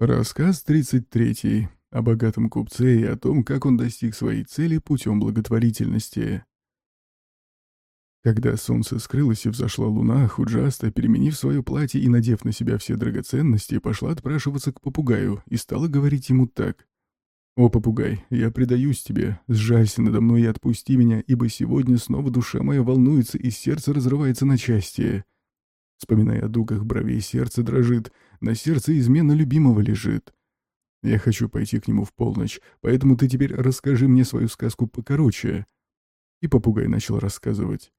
Рассказ 33 о богатом купце и о том, как он достиг своей цели путем благотворительности. Когда солнце скрылось и взошла луна, Худжаста, переменив свое платье и надев на себя все драгоценности, пошла отпрашиваться к попугаю и стала говорить ему так. «О, попугай, я предаюсь тебе, сжалься надо мной и отпусти меня, ибо сегодня снова душа моя волнуется и сердце разрывается на части». Вспоминая о дугах бровей, сердце дрожит, на сердце измена любимого лежит. Я хочу пойти к нему в полночь, поэтому ты теперь расскажи мне свою сказку покороче. И попугай начал рассказывать.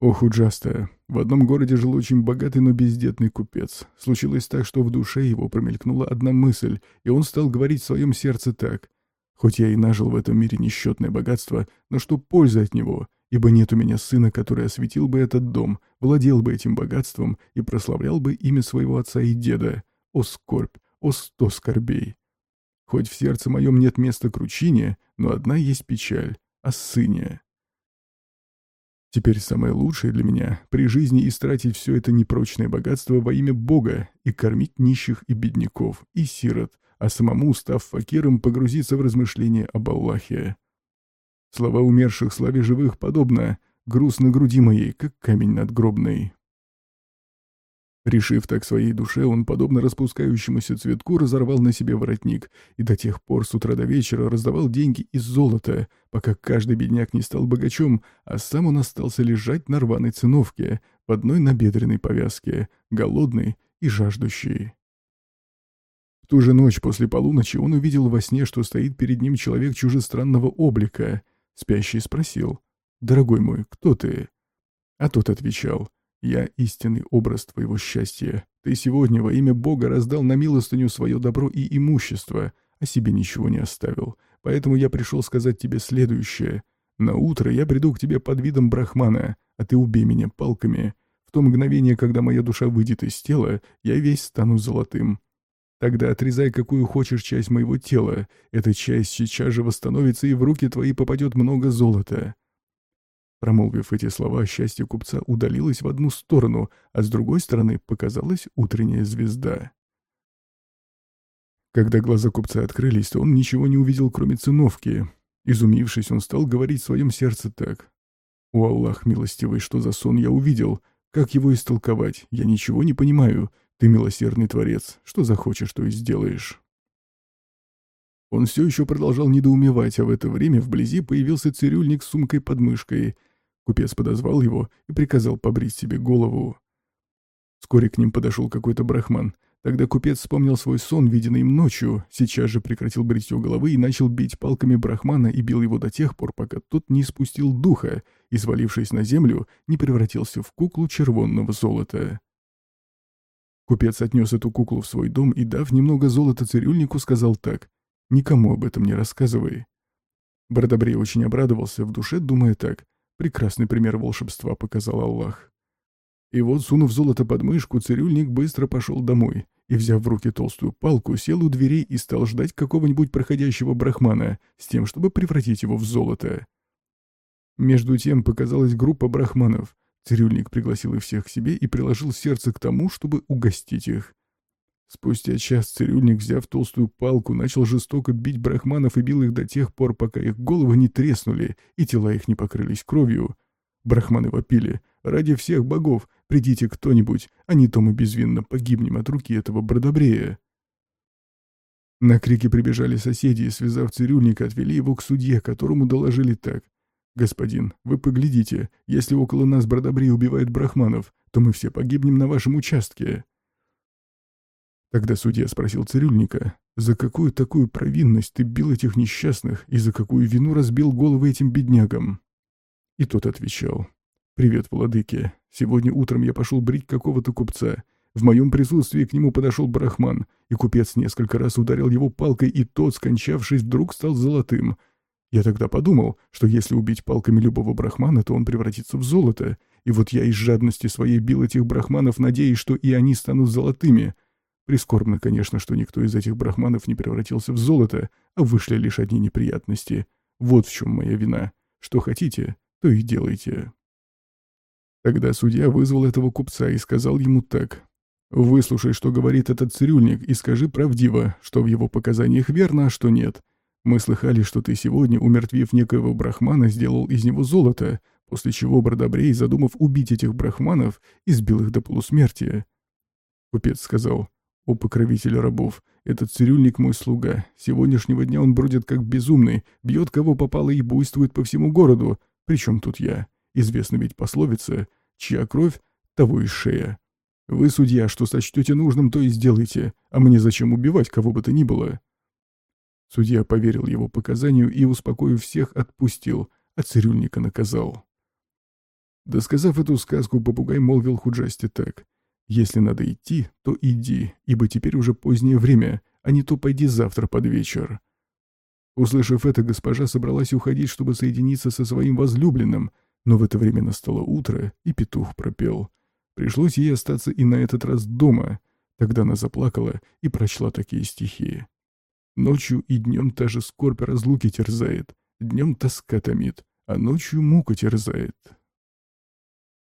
Ох, Уджаста, в одном городе жил очень богатый, но бездетный купец. Случилось так, что в душе его промелькнула одна мысль, и он стал говорить в своем сердце так. Хоть я и нажил в этом мире несчетное богатство, но что польза от него? Ибо нет у меня сына, который осветил бы этот дом, владел бы этим богатством и прославлял бы имя своего отца и деда. О скорбь, о сто скорбей! Хоть в сердце моем нет места кручине, но одна есть печаль — о сыне. Теперь самое лучшее для меня — при жизни истратить все это непрочное богатство во имя Бога и кормить нищих и бедняков, и сирот, а самому, став факиром, погрузиться в размышления об Аллахе. Слова умерших славе живых подобно, груз на груди моей, как камень надгробный. Решив так своей душе, он, подобно распускающемуся цветку, разорвал на себе воротник и до тех пор с утра до вечера раздавал деньги из золота, пока каждый бедняк не стал богачом, а сам он остался лежать на рваной циновке в одной набедренной повязке, голодный и жаждущий. В ту же ночь после полуночи он увидел во сне, что стоит перед ним человек чужестранного облика — Спящий спросил, «Дорогой мой, кто ты?» А тот отвечал, «Я истинный образ твоего счастья. Ты сегодня во имя Бога раздал на милостыню свое добро и имущество, а себе ничего не оставил. Поэтому я пришел сказать тебе следующее. На утро я приду к тебе под видом брахмана, а ты убей меня палками. В то мгновение, когда моя душа выйдет из тела, я весь стану золотым. Тогда отрезай какую хочешь часть моего тела. Эта часть сейчас же восстановится, и в руки твои попадет много золота». Промолвив эти слова, счастье купца удалилось в одну сторону, а с другой стороны показалась утренняя звезда. Когда глаза купца открылись, то он ничего не увидел, кроме циновки. Изумившись, он стал говорить в своем сердце так. «О Аллах милостивый, что за сон я увидел? Как его истолковать? Я ничего не понимаю. Ты милосердный творец, что захочешь, то и сделаешь. Он все еще продолжал недоумевать, а в это время вблизи появился цирюльник с сумкой под мышкой. Купец подозвал его и приказал побрить себе голову. Вскоре к ним подошел какой-то брахман. Тогда купец вспомнил свой сон, виденный им ночью, сейчас же прекратил бритье головы и начал бить палками брахмана и бил его до тех пор, пока тот не спустил духа и, свалившись на землю, не превратился в куклу червонного золота. Купец отнес эту куклу в свой дом и, дав немного золота цирюльнику, сказал так. «Никому об этом не рассказывай». Бродобрей очень обрадовался в душе, думая так. Прекрасный пример волшебства показал Аллах. И вот, сунув золото под мышку, цирюльник быстро пошел домой и, взяв в руки толстую палку, сел у дверей и стал ждать какого-нибудь проходящего брахмана с тем, чтобы превратить его в золото. Между тем показалась группа брахманов. Цирюльник пригласил их всех к себе и приложил сердце к тому, чтобы угостить их. Спустя час цирюльник, взяв толстую палку, начал жестоко бить брахманов и бил их до тех пор, пока их головы не треснули и тела их не покрылись кровью. Брахманы вопили. «Ради всех богов, придите кто-нибудь, а не то мы безвинно погибнем от руки этого бродобрея». На крики прибежали соседи и, связав цирюльника, отвели его к судье, которому доложили так. «Господин, вы поглядите, если около нас Бродобрей убивает брахманов, то мы все погибнем на вашем участке». Тогда судья спросил цирюльника, «За какую такую провинность ты бил этих несчастных и за какую вину разбил головы этим беднягам?» И тот отвечал, «Привет, владыки. Сегодня утром я пошел брить какого-то купца. В моем присутствии к нему подошел брахман, и купец несколько раз ударил его палкой, и тот, скончавшись, вдруг стал золотым». Я тогда подумал, что если убить палками любого брахмана, то он превратится в золото, и вот я из жадности своей бил этих брахманов, надеясь, что и они станут золотыми. Прискорбно, конечно, что никто из этих брахманов не превратился в золото, а вышли лишь одни неприятности. Вот в чем моя вина. Что хотите, то и делайте. Тогда судья вызвал этого купца и сказал ему так. Выслушай, что говорит этот цирюльник, и скажи правдиво, что в его показаниях верно, а что нет. Мы слыхали, что ты сегодня, умертвив некоего брахмана, сделал из него золото, после чего Бродобрей, задумав убить этих брахманов, избил их до полусмертия. Купец сказал, «О, покровитель рабов, этот цирюльник мой слуга. Сегодняшнего дня он бродит как безумный, бьет кого попало и буйствует по всему городу. Причем тут я? Известна ведь пословица, чья кровь, того и шея. Вы, судья, что сочтете нужным, то и сделайте, а мне зачем убивать кого бы то ни было?» Судья поверил его показанию и, успокоив всех, отпустил, а цирюльника наказал. Досказав эту сказку, попугай молвил Худжасти так. «Если надо идти, то иди, ибо теперь уже позднее время, а не то пойди завтра под вечер». Услышав это, госпожа собралась уходить, чтобы соединиться со своим возлюбленным, но в это время настало утро, и петух пропел. Пришлось ей остаться и на этот раз дома. Тогда она заплакала и прочла такие стихи. «Ночью и днем та же скорбь разлуки терзает, днем тоска томит, а ночью мука терзает».